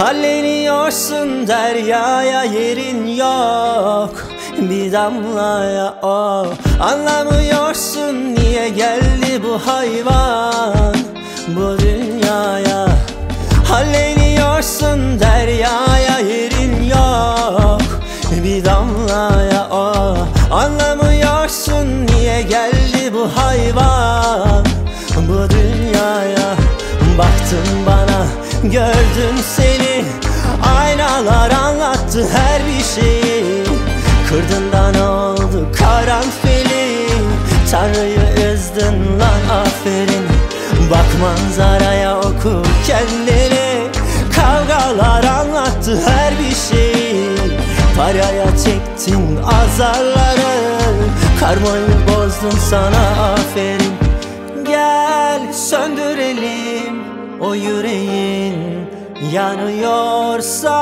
Halleniyorsun deryaya yerin yok Bir damlaya o. Anlamıyorsun niye geldi bu hayvan Bu dünyaya. Halleniyorsun deryaya yerin yok Bir damlaya o. Anlamıyorsun niye geldi bu hayvan Bu dünyaya. Baktın bana gördüm seni Aynalar anlattı her bir şeyi Kırdın ne oldu karanfili. Tanrı'yı üzdün lan aferin. Bak manzaraya oku kendini. Kavgalar anlattı her bir şeyi Paraya çektin azarları. Karmayı bozdun sana aferin. Gel söndürelim o yüreğin Yanıyorsa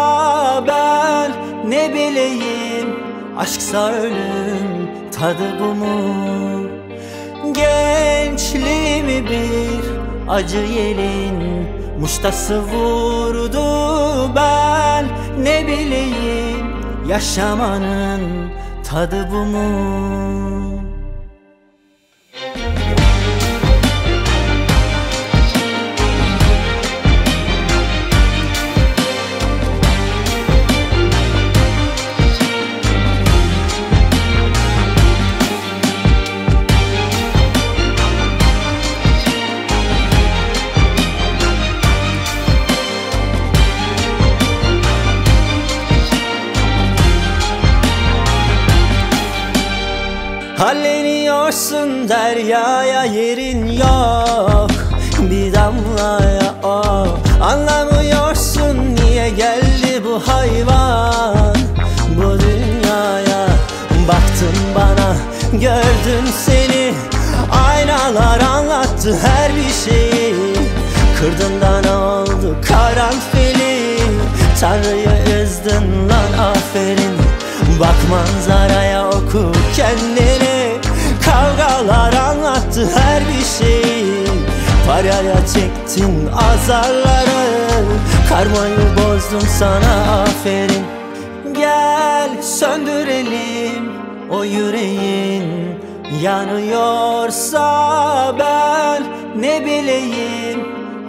ben ne bileyim Aşksa ölüm tadı bu mu? Gençliğimi bir acı yelin Muştası vurdu ben. Ne bileyim Yaşamanın tadı bu mu Halleniyorsun deryaya yerin yok. Bir damlaya o Anlamıyorsun niye geldi bu hayvan? Bu dünyaya Baktın bana gördüm seni. Aynalar anlattı her bir şeyi. Kırdın ne oldu karanfili. Tanrı'yı üzdün lan aferin. Bak manzaraya oku kendini Paraya çektin azarları. Karmayı bozdum sana aferin. Gel söndürelim o yüreğin. Yanıyorsa ben ne bileyim.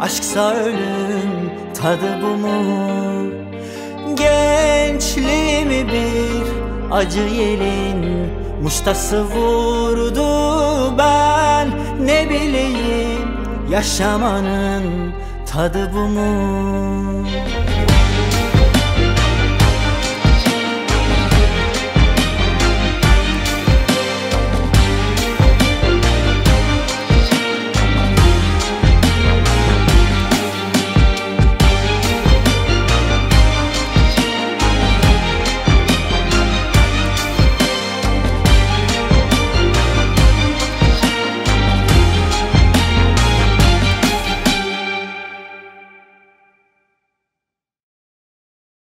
Aşksa ölüm tadı bu mu? Gençliğimi bir acı yelin Muştası vurdu ben ne bileyim Yaşamanın tadı bu mu?